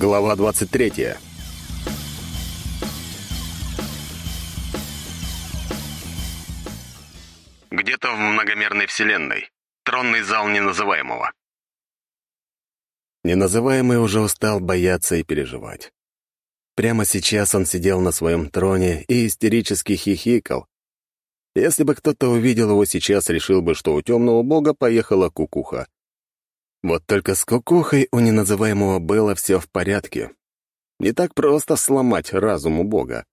Глава 23 Где-то в многомерной вселенной. Тронный зал неназываемого. Неназываемый уже устал бояться и переживать. Прямо сейчас он сидел на своем троне и истерически хихикал. Если бы кто-то увидел его сейчас, решил бы, что у темного бога поехала кукуха. Вот только с кукухой у неназываемого было все в порядке. Не так просто сломать разум у бога.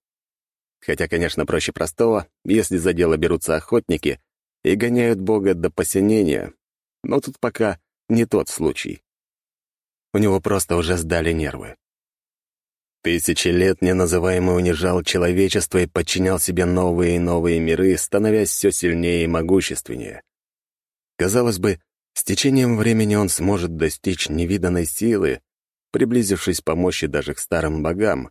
Хотя, конечно, проще простого, если за дело берутся охотники и гоняют бога до посинения. Но тут пока не тот случай. У него просто уже сдали нервы. Тысячи лет неназываемый унижал человечество и подчинял себе новые и новые миры, становясь все сильнее и могущественнее. Казалось бы, с течением времени он сможет достичь невиданной силы, приблизившись по мощи даже к старым богам,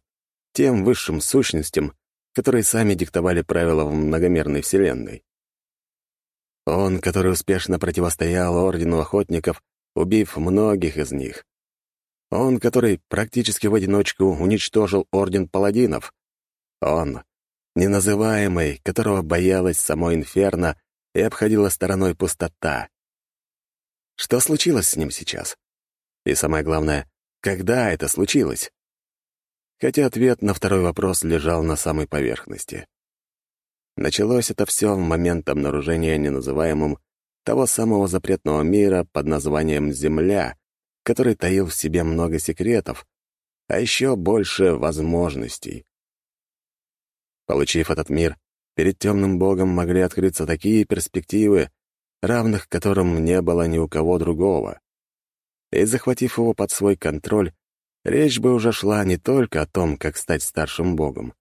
тем высшим сущностям, которые сами диктовали правила в многомерной вселенной. Он, который успешно противостоял Ордену Охотников, убив многих из них. Он, который практически в одиночку уничтожил Орден Паладинов. Он, неназываемый, которого боялась само Инферно и обходила стороной пустота. Что случилось с ним сейчас? И самое главное, когда это случилось? Хотя ответ на второй вопрос лежал на самой поверхности. Началось это все в момент обнаружения неназываемым того самого запретного мира под названием «Земля», который таил в себе много секретов, а еще больше возможностей. Получив этот мир, перед темным богом могли открыться такие перспективы, равных которым не было ни у кого другого. И захватив его под свой контроль, речь бы уже шла не только о том, как стать старшим богом.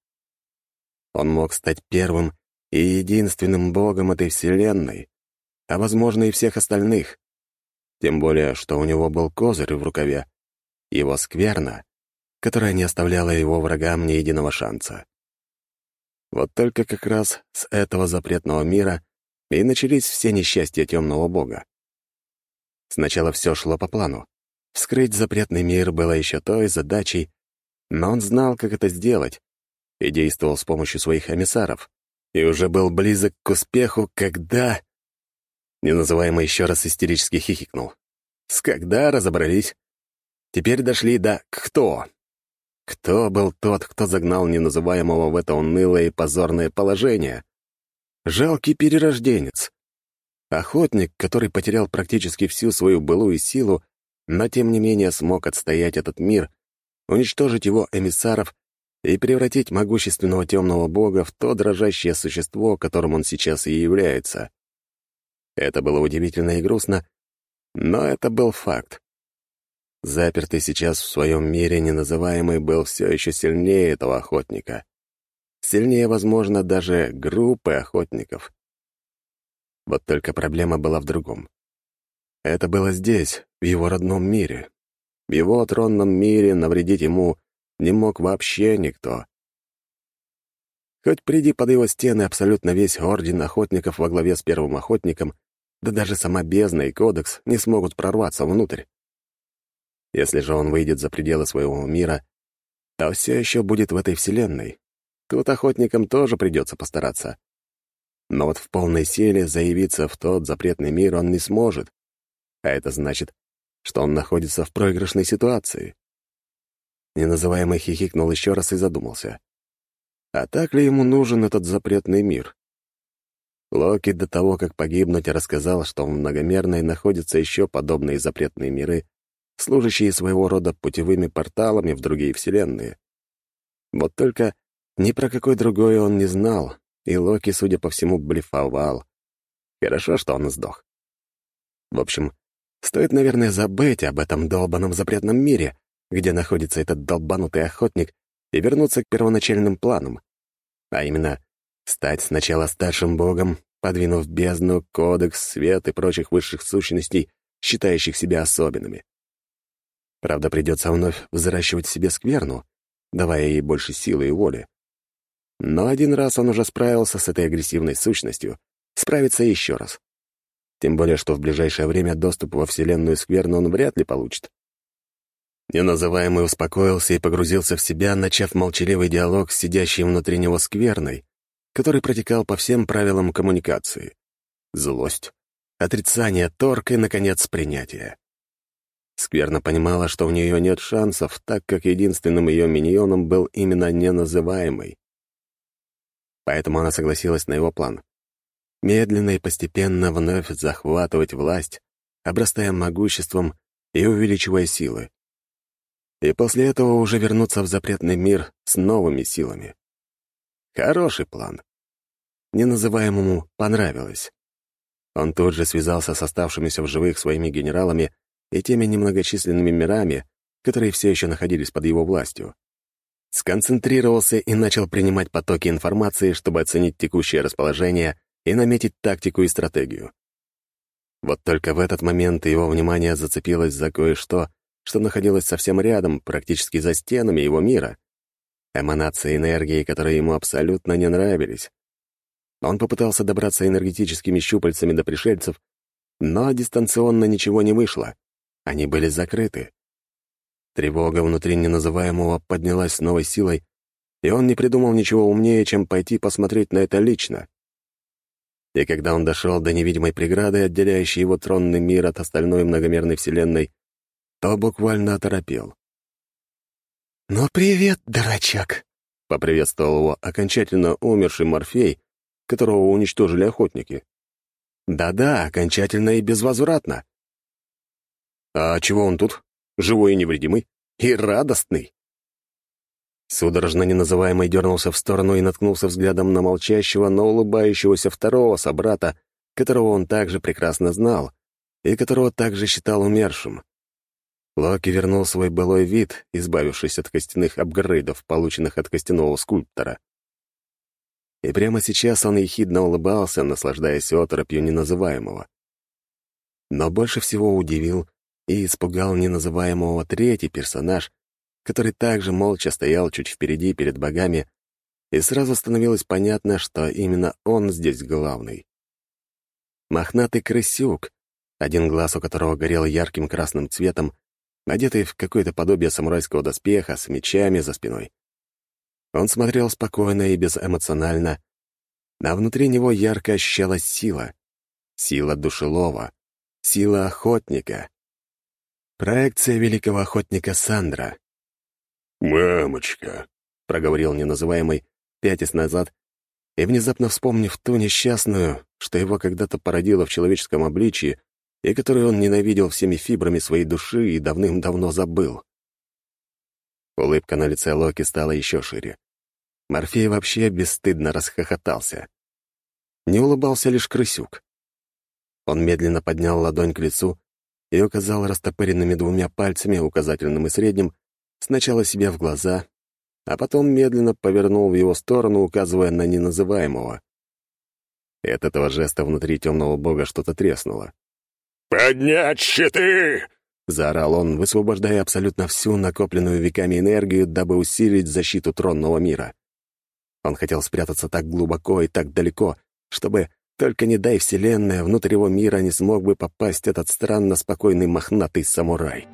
Он мог стать первым и единственным богом этой вселенной, а, возможно, и всех остальных. Тем более, что у него был козырь в рукаве, его скверна, которая не оставляла его врагам ни единого шанса. Вот только как раз с этого запретного мира и начались все несчастья темного бога. Сначала все шло по плану. Вскрыть запретный мир было еще той задачей, но он знал, как это сделать, и действовал с помощью своих эмиссаров, и уже был близок к успеху, когда... Неназываемый еще раз истерически хихикнул. С когда разобрались? Теперь дошли до «кто». Кто был тот, кто загнал неназываемого в это унылое и позорное положение? Жалкий перерожденец. Охотник, который потерял практически всю свою былую силу, но тем не менее смог отстоять этот мир, уничтожить его эмиссаров и превратить могущественного темного бога в то дрожащее существо, которым он сейчас и является. Это было удивительно и грустно, но это был факт. Запертый сейчас в своем мире неназываемый был все еще сильнее этого охотника. Сильнее, возможно, даже группы охотников. Вот только проблема была в другом. Это было здесь, в его родном мире. В его тронном мире навредить ему не мог вообще никто. Хоть приди под его стены абсолютно весь орден охотников во главе с первым охотником, да даже сама бездна и кодекс не смогут прорваться внутрь. Если же он выйдет за пределы своего мира, то все еще будет в этой вселенной, Тут охотникам тоже придется постараться. Но вот в полной силе заявиться в тот запретный мир он не сможет. А это значит, что он находится в проигрышной ситуации. Неназываемый хихикнул еще раз и задумался. А так ли ему нужен этот запретный мир? Локи до того, как погибнуть, рассказал, что в многомерной находятся еще подобные запретные миры, служащие своего рода путевыми порталами в другие вселенные. Вот только ни про какой другой он не знал, и Локи, судя по всему, блефовал. Хорошо, что он сдох. В общем, стоит, наверное, забыть об этом долбанном запретном мире, где находится этот долбанутый охотник, и вернуться к первоначальным планам. А именно, стать сначала старшим богом, подвинув бездну, кодекс, свет и прочих высших сущностей, считающих себя особенными. Правда, придется вновь взращивать себе скверну, давая ей больше силы и воли. Но один раз он уже справился с этой агрессивной сущностью, справится еще раз. Тем более, что в ближайшее время доступ во Вселенную Скверну он вряд ли получит. Неназываемый успокоился и погрузился в себя, начав молчаливый диалог с сидящей внутри него скверной, который протекал по всем правилам коммуникации. Злость, отрицание, торг и, наконец, принятие. Скверно понимала, что у нее нет шансов, так как единственным ее миньоном был именно неназываемый. Поэтому она согласилась на его план. Медленно и постепенно вновь захватывать власть, обрастая могуществом и увеличивая силы. И после этого уже вернуться в запретный мир с новыми силами. Хороший план. Неназываемому понравилось. Он тут же связался с оставшимися в живых своими генералами и теми немногочисленными мирами, которые все еще находились под его властью. Сконцентрировался и начал принимать потоки информации, чтобы оценить текущее расположение и наметить тактику и стратегию. Вот только в этот момент его внимание зацепилось за кое-что, что находилось совсем рядом, практически за стенами его мира. Эманации энергии, которые ему абсолютно не нравились. Он попытался добраться энергетическими щупальцами до пришельцев, но дистанционно ничего не вышло. Они были закрыты. Тревога внутри неназываемого поднялась с новой силой, и он не придумал ничего умнее, чем пойти посмотреть на это лично. И когда он дошел до невидимой преграды, отделяющей его тронный мир от остальной многомерной вселенной, то буквально оторопел. «Ну, привет, дурачок!» — поприветствовал его окончательно умерший Морфей, которого уничтожили охотники. Да-да, окончательно и безвозвратно. А чего он тут? Живой и невредимый? И радостный? Судорожно неназываемый дернулся в сторону и наткнулся взглядом на молчащего, но улыбающегося второго собрата, которого он также прекрасно знал и которого также считал умершим. Локи вернул свой былой вид, избавившись от костяных апгрейдов, полученных от костяного скульптора. И прямо сейчас он ехидно улыбался, наслаждаясь оторопью неназываемого. Но больше всего удивил и испугал неназываемого третий персонаж, который также молча стоял чуть впереди перед богами, и сразу становилось понятно, что именно он здесь главный. Мохнатый крысюк, один глаз у которого горел ярким красным цветом, одетый в какое-то подобие самурайского доспеха с мечами за спиной. Он смотрел спокойно и безэмоционально, а внутри него ярко ощущалась сила. Сила душелова, сила охотника. Проекция великого охотника Сандра. «Мамочка», — проговорил неназываемый, пятясь назад, и внезапно вспомнив ту несчастную, что его когда-то породило в человеческом обличии, и которую он ненавидел всеми фибрами своей души и давным-давно забыл. Улыбка на лице Локи стала еще шире. Морфей вообще бесстыдно расхохотался. Не улыбался лишь крысюк. Он медленно поднял ладонь к лицу и указал растопыренными двумя пальцами, указательным и средним, сначала себе в глаза, а потом медленно повернул в его сторону, указывая на неназываемого. И от этого жеста внутри темного бога что-то треснуло. «Поднять щиты!» — заорал он, высвобождая абсолютно всю накопленную веками энергию, дабы усилить защиту тронного мира. Он хотел спрятаться так глубоко и так далеко, чтобы, только не дай вселенная, внутрь его мира не смог бы попасть этот странно спокойный мохнатый самурай.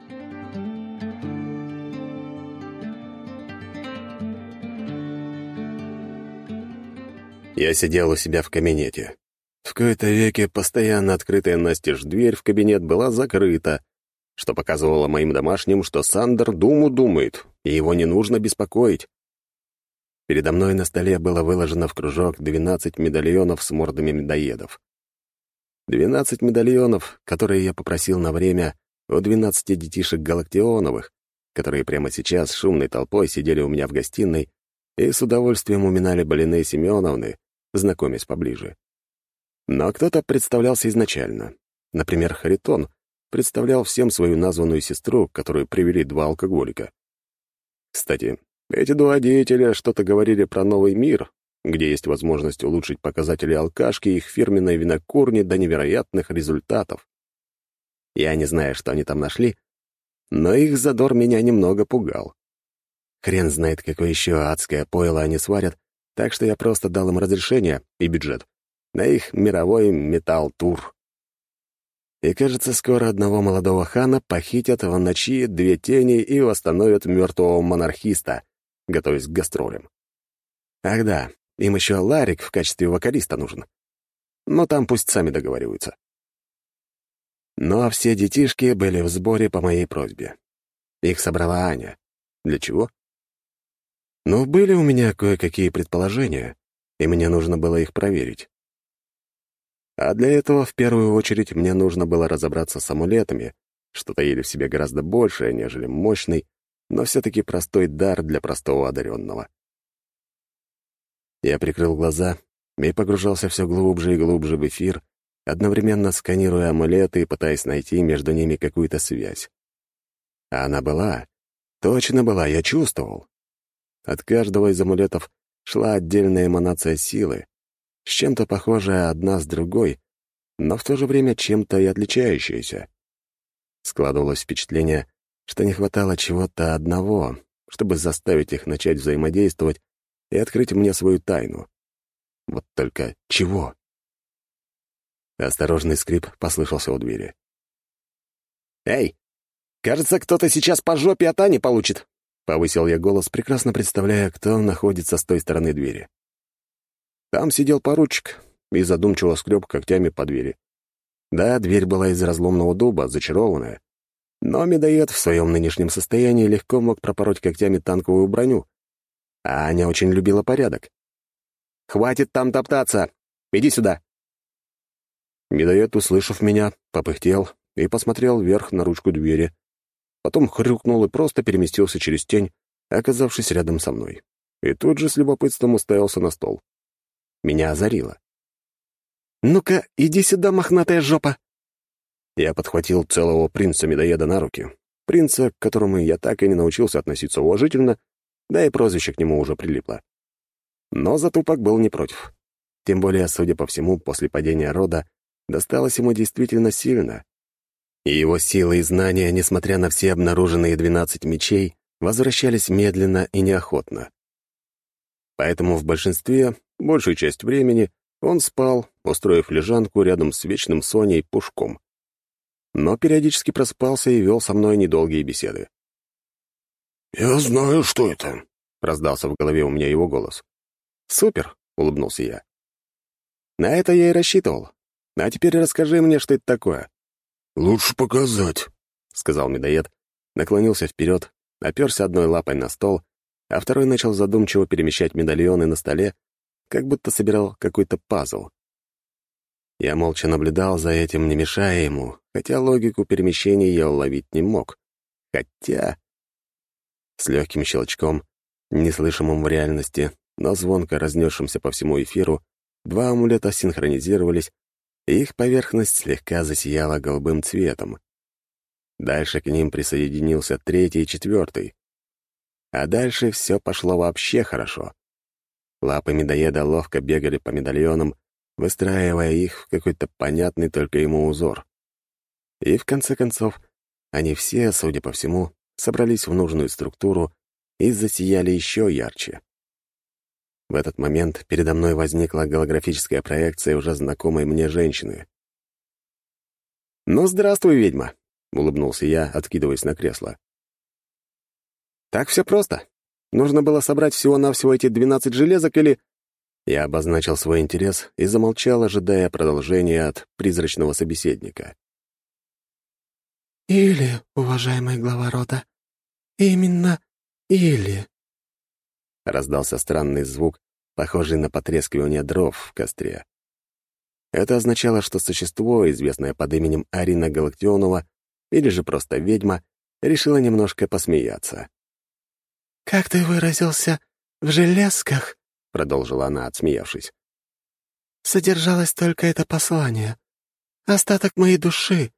Я сидел у себя в кабинете. В кои-то веке постоянно открытая настежь дверь в кабинет была закрыта, что показывало моим домашним, что Сандер думу думает, и его не нужно беспокоить. Передо мной на столе было выложено в кружок 12 медальонов с мордами медоедов. 12 медальонов, которые я попросил на время у 12 детишек Галактионовых, которые прямо сейчас шумной толпой сидели у меня в гостиной и с удовольствием уминали Балины Семеновны, знакомясь поближе. Но кто-то представлялся изначально. Например, Харитон представлял всем свою названную сестру, которую привели два алкоголика. Кстати, эти два деятеля что-то говорили про новый мир, где есть возможность улучшить показатели алкашки их фирменной винокурни до невероятных результатов. Я не знаю, что они там нашли, но их задор меня немного пугал. Хрен знает, какое еще адское пойло они сварят, так что я просто дал им разрешение и бюджет на их мировой металл-тур. И, кажется, скоро одного молодого хана похитят в ночи две тени и восстановят мертвого монархиста, готовясь к гастролям. Ах да, им еще Ларик в качестве вокалиста нужен. Но там пусть сами договариваются. Но все детишки были в сборе по моей просьбе. Их собрала Аня. Для чего? Ну, были у меня кое-какие предположения, и мне нужно было их проверить. А для этого, в первую очередь, мне нужно было разобраться с амулетами, что таили в себе гораздо большее, нежели мощный, но все-таки простой дар для простого одаренного. Я прикрыл глаза и погружался все глубже и глубже в эфир, одновременно сканируя амулеты и пытаясь найти между ними какую-то связь. А она была. Точно была, я чувствовал. От каждого из амулетов шла отдельная эманация силы, с чем-то похожая одна с другой, но в то же время чем-то и отличающаяся. Складывалось впечатление, что не хватало чего-то одного, чтобы заставить их начать взаимодействовать и открыть мне свою тайну. Вот только чего? Осторожный скрип послышался у двери. «Эй, кажется, кто-то сейчас по жопе от Ани получит!» Повысил я голос, прекрасно представляя, кто находится с той стороны двери. Там сидел поручик и задумчиво скреб когтями по двери. Да, дверь была из разломного дуба, зачарованная. Но медоед в своем нынешнем состоянии легко мог пропороть когтями танковую броню. А Аня очень любила порядок. «Хватит там топтаться! Иди сюда!» Медоед, услышав меня, попыхтел и посмотрел вверх на ручку двери. Потом хрюкнул и просто переместился через тень, оказавшись рядом со мной. И тут же с любопытством уставился на стол. Меня озарило. «Ну-ка, иди сюда, мохнатая жопа!» Я подхватил целого принца-медоеда на руки. Принца, к которому я так и не научился относиться уважительно, да и прозвище к нему уже прилипло. Но Затупок был не против. Тем более, судя по всему, после падения рода досталось ему действительно сильно. И его силы и знания, несмотря на все обнаруженные двенадцать мечей, возвращались медленно и неохотно. Поэтому в большинстве, большую часть времени, он спал, устроив лежанку рядом с вечным Соней Пушком. Но периодически просыпался и вел со мной недолгие беседы. «Я знаю, что это», — раздался в голове у меня его голос. «Супер!» — улыбнулся я. «На это я и рассчитывал. А теперь расскажи мне, что это такое». «Лучше показать», — сказал медоед, наклонился вперед, оперся одной лапой на стол, а второй начал задумчиво перемещать медальоны на столе, как будто собирал какой-то пазл. Я молча наблюдал за этим, не мешая ему, хотя логику перемещений я уловить не мог. Хотя... С легким щелчком, неслышимым в реальности, но звонко разнесшимся по всему эфиру, два амулета синхронизировались, и их поверхность слегка засияла голубым цветом. Дальше к ним присоединился третий и четвертый. А дальше все пошло вообще хорошо. Лапы медоеда ловко бегали по медальонам, выстраивая их в какой-то понятный только ему узор. И в конце концов, они все, судя по всему, собрались в нужную структуру и засияли еще ярче. В этот момент передо мной возникла голографическая проекция уже знакомой мне женщины. «Ну, здравствуй, ведьма!» — улыбнулся я, откидываясь на кресло. «Так все просто. Нужно было собрать всего-навсего эти двенадцать железок или...» Я обозначил свой интерес и замолчал, ожидая продолжения от призрачного собеседника. «Или, уважаемый глава рода, именно или...» Раздался странный звук, похожий на потрескивание дров в костре. Это означало, что существо, известное под именем Арина Галактионова, или же просто ведьма, решила немножко посмеяться. «Как ты выразился, в железках?» — продолжила она, отсмеявшись. «Содержалось только это послание. Остаток моей души,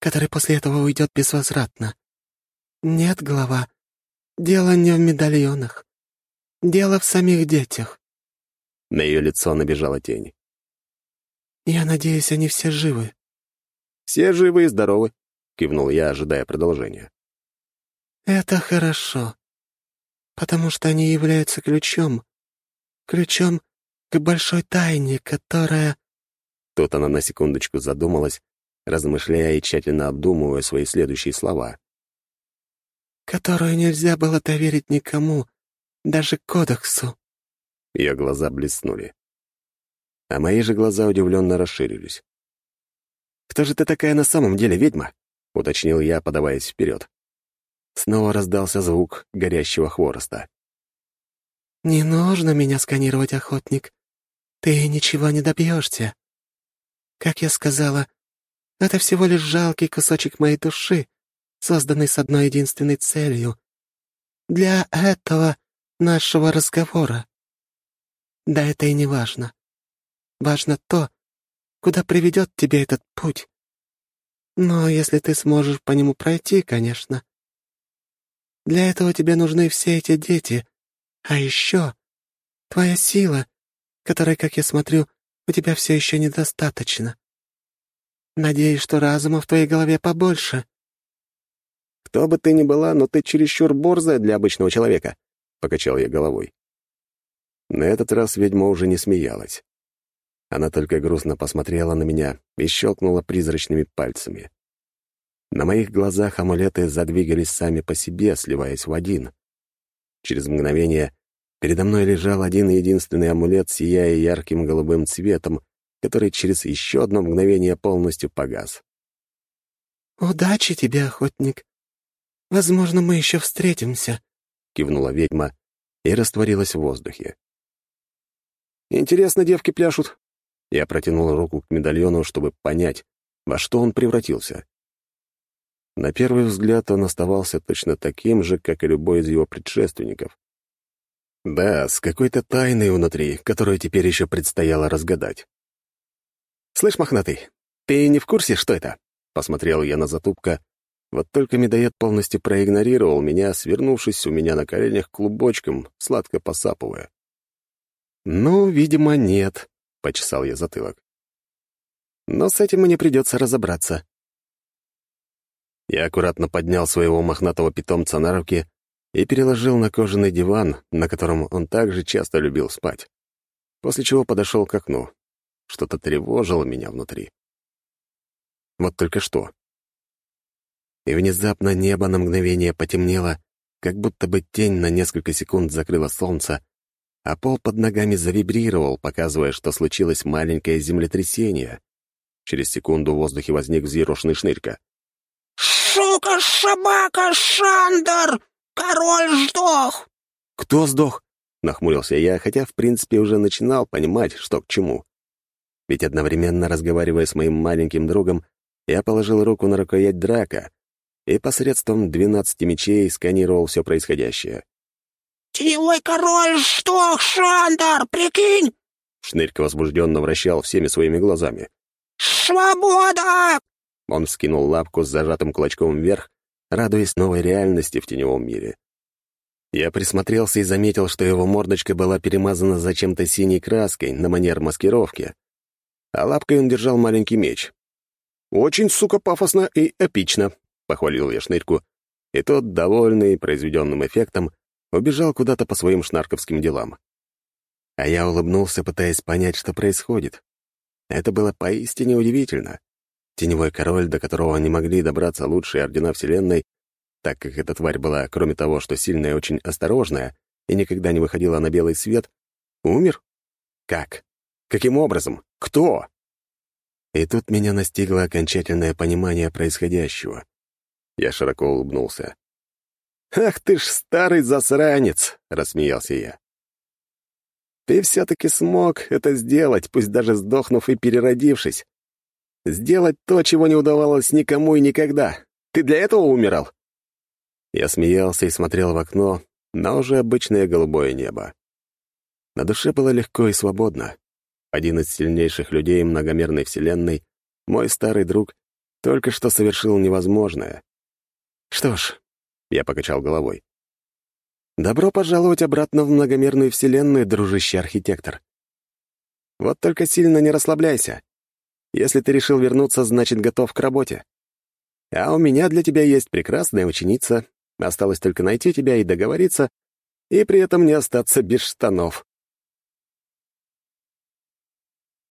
который после этого уйдет безвозвратно. Нет, глава, дело не в медальонах. Дело в самих детях». На ее лицо набежала тень. «Я надеюсь, они все живы». «Все живы и здоровы», — кивнул я, ожидая продолжения. «Это хорошо, потому что они являются ключом, ключом к большой тайне, которая...» Тут она на секундочку задумалась, размышляя и тщательно обдумывая свои следующие слова. «Которую нельзя было доверить никому, даже кодексу». Ее глаза блеснули. А мои же глаза удивленно расширились. «Кто же ты такая на самом деле, ведьма?» — уточнил я, подаваясь вперед. Снова раздался звук горящего хвороста. «Не нужно меня сканировать, охотник. Ты ничего не добьешься. Как я сказала, это всего лишь жалкий кусочек моей души, созданный с одной единственной целью. Для этого нашего разговора. Да это и не важно. Важно то, куда приведет тебе этот путь. Но если ты сможешь по нему пройти, конечно. Для этого тебе нужны все эти дети. А еще твоя сила, которой, как я смотрю, у тебя все еще недостаточно. Надеюсь, что разума в твоей голове побольше». «Кто бы ты ни была, но ты чересчур борзая для обычного человека», — покачал я головой. На этот раз ведьма уже не смеялась. Она только грустно посмотрела на меня и щелкнула призрачными пальцами. На моих глазах амулеты задвигались сами по себе, сливаясь в один. Через мгновение передо мной лежал один единственный амулет, сияя ярким голубым цветом, который через еще одно мгновение полностью погас. «Удачи тебе, охотник. Возможно, мы еще встретимся», — кивнула ведьма и растворилась в воздухе. «Интересно, девки пляшут». Я протянул руку к медальону, чтобы понять, во что он превратился. На первый взгляд он оставался точно таким же, как и любой из его предшественников. Да, с какой-то тайной внутри, которую теперь еще предстояло разгадать. «Слышь, мохнатый, ты не в курсе, что это?» Посмотрел я на затупка. Вот только медоед полностью проигнорировал меня, свернувшись у меня на коленях клубочком, сладко посапывая. «Ну, видимо, нет», — почесал я затылок. «Но с этим мне придется разобраться». Я аккуратно поднял своего мохнатого питомца на руки и переложил на кожаный диван, на котором он также часто любил спать, после чего подошел к окну. Что-то тревожило меня внутри. Вот только что. И внезапно небо на мгновение потемнело, как будто бы тень на несколько секунд закрыла солнце, а пол под ногами завибрировал, показывая, что случилось маленькое землетрясение. Через секунду в воздухе возник взъерошенный шнырька. «Шука, шабака, Шандер! Король сдох!» «Кто сдох?» — нахмурился я, хотя, в принципе, уже начинал понимать, что к чему. Ведь одновременно разговаривая с моим маленьким другом, я положил руку на рукоять драка и посредством двенадцати мечей сканировал все происходящее. «Теневой король сдох, Шандер, прикинь!» Шнырька возбужденно вращал всеми своими глазами. «Свобода!» Он вскинул лапку с зажатым кулачком вверх, радуясь новой реальности в теневом мире. Я присмотрелся и заметил, что его мордочка была перемазана зачем-то синей краской на манер маскировки а лапкой он держал маленький меч. «Очень, сука, пафосно и эпично», — похвалил я шнырьку, и тот, довольный произведенным эффектом, убежал куда-то по своим шнарковским делам. А я улыбнулся, пытаясь понять, что происходит. Это было поистине удивительно. Теневой король, до которого не могли добраться лучшие ордена Вселенной, так как эта тварь была, кроме того, что сильная очень осторожная, и никогда не выходила на белый свет, умер? Как? Каким образом? Кто? И тут меня настигло окончательное понимание происходящего. Я широко улыбнулся. «Ах ты ж старый засранец!» — рассмеялся я. «Ты все-таки смог это сделать, пусть даже сдохнув и переродившись. Сделать то, чего не удавалось никому и никогда. Ты для этого умирал?» Я смеялся и смотрел в окно на уже обычное голубое небо. На душе было легко и свободно один из сильнейших людей многомерной вселенной, мой старый друг, только что совершил невозможное. Что ж, я покачал головой. Добро пожаловать обратно в многомерную вселенную, дружище архитектор. Вот только сильно не расслабляйся. Если ты решил вернуться, значит, готов к работе. А у меня для тебя есть прекрасная ученица. Осталось только найти тебя и договориться, и при этом не остаться без штанов.